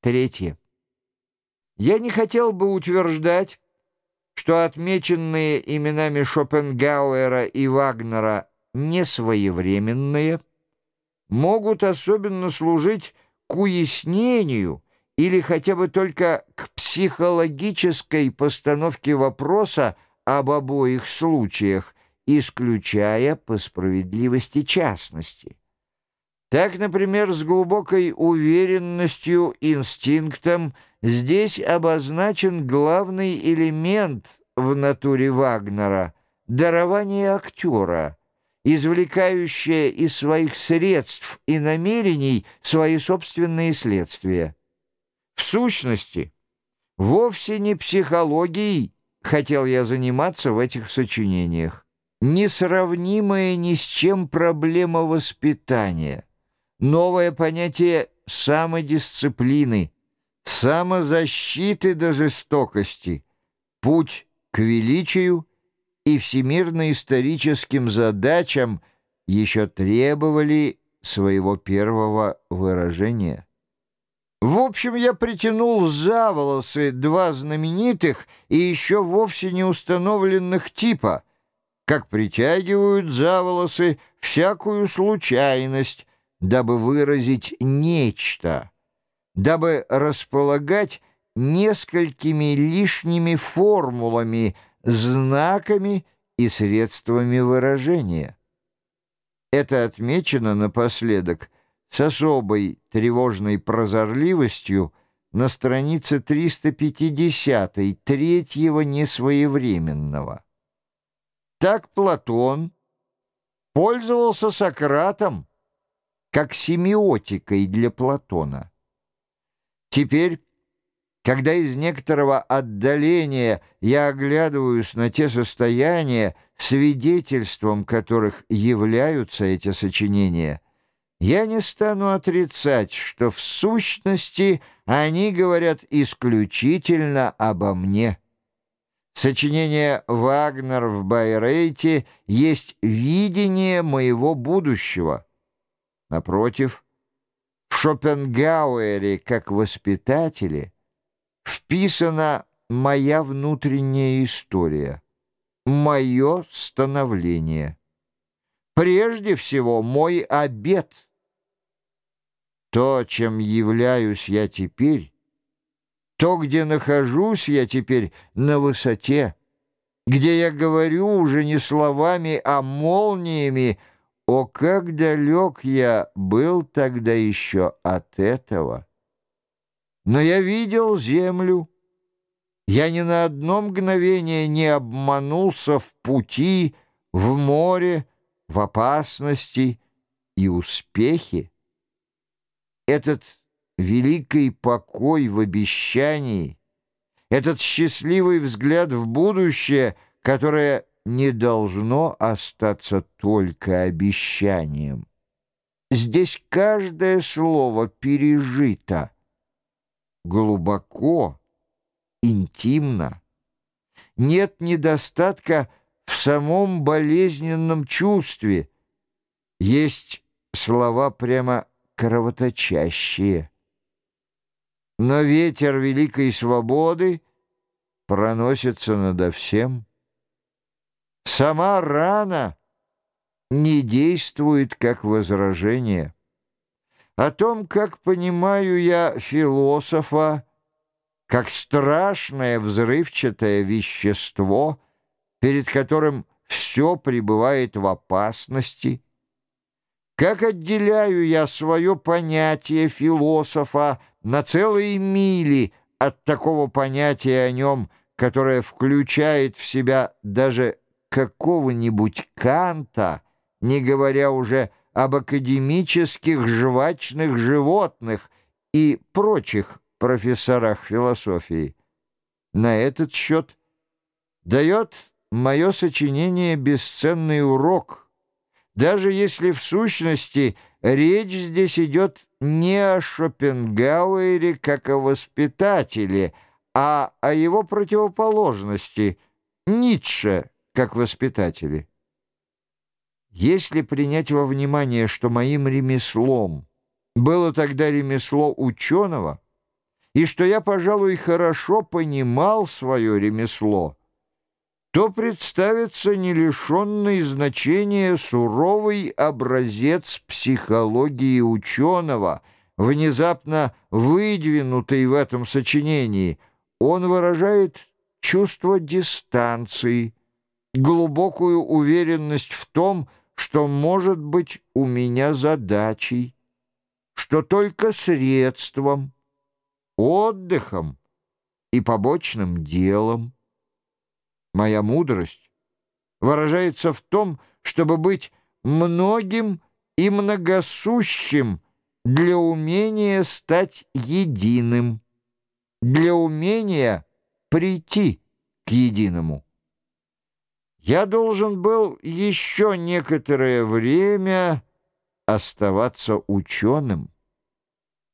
Третье. Я не хотел бы утверждать, что отмеченные именами Шопенгауэра и Вагнера несвоевременные могут особенно служить к уяснению или хотя бы только к психологической постановке вопроса об обоих случаях, исключая по справедливости частности. Так, например, с глубокой уверенностью, инстинктом здесь обозначен главный элемент в натуре Вагнера — дарование актера, извлекающее из своих средств и намерений свои собственные следствия. В сущности, вовсе не психологией хотел я заниматься в этих сочинениях, несравнимая ни с чем проблема воспитания — новое понятие самодисциплины, самозащиты до жестокости, путь к величию и всемирно-историческим задачам еще требовали своего первого выражения. В общем, я притянул за волосы два знаменитых и еще вовсе не установленных типа, как притягивают за волосы всякую случайность, дабы выразить нечто, дабы располагать несколькими лишними формулами, знаками и средствами выражения. Это отмечено напоследок с особой тревожной прозорливостью на странице 350 третьего несвоевременного. Так Платон пользовался Сократом, как семиотикой для Платона. Теперь, когда из некоторого отдаления я оглядываюсь на те состояния, свидетельством которых являются эти сочинения, я не стану отрицать, что в сущности они говорят исключительно обо мне. Сочинение «Вагнер в Байрейте» есть видение моего будущего — Напротив, в Шопенгауэре, как воспитателе, вписана моя внутренняя история, мое становление. Прежде всего, мой обет. То, чем являюсь я теперь, то, где нахожусь я теперь на высоте, где я говорю уже не словами, а молниями, о, как далек я был тогда еще от этого! Но я видел землю. Я ни на одно мгновение не обманулся в пути, в море, в опасности и успехе. Этот великий покой в обещании, этот счастливый взгляд в будущее, которое не должно остаться только обещанием. Здесь каждое слово пережито глубоко, интимно. Нет недостатка в самом болезненном чувстве. Есть слова прямо кровоточащие. Но ветер великой свободы проносится надо всем. Сама рана не действует как возражение. О том, как понимаю я философа, как страшное взрывчатое вещество, перед которым все пребывает в опасности, как отделяю я свое понятие философа на целые мили от такого понятия о нем, которое включает в себя даже какого-нибудь Канта, не говоря уже об академических жвачных животных и прочих профессорах философии. На этот счет дает мое сочинение бесценный урок, даже если в сущности речь здесь идет не о Шопенгауэре как о воспитателе, а о его противоположности — Ницше как воспитатели. Если принять во внимание, что моим ремеслом было тогда ремесло ученого, и что я, пожалуй, хорошо понимал свое ремесло, то представится не лишенный значения суровый образец психологии ученого, внезапно выдвинутый в этом сочинении. Он выражает чувство дистанции, глубокую уверенность в том, что может быть у меня задачей, что только средством, отдыхом и побочным делом. Моя мудрость выражается в том, чтобы быть многим и многосущим для умения стать единым, для умения прийти к единому. Я должен был еще некоторое время оставаться ученым.